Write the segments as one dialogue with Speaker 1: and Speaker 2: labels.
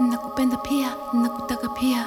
Speaker 1: nakupenda pia nakutaka pia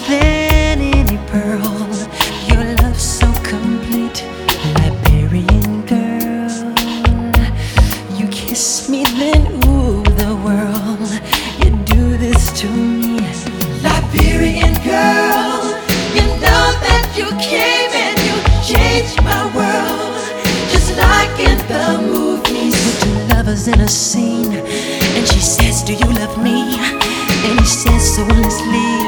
Speaker 2: Than any pearl. Your love so complete, Liberian girl. You kiss me, then ooh, the world. You do this to me, Liberian girl. You know that you came and you changed my world, just like in the movies. Two lovers in a scene, and she says, Do you love me? And he says so honestly,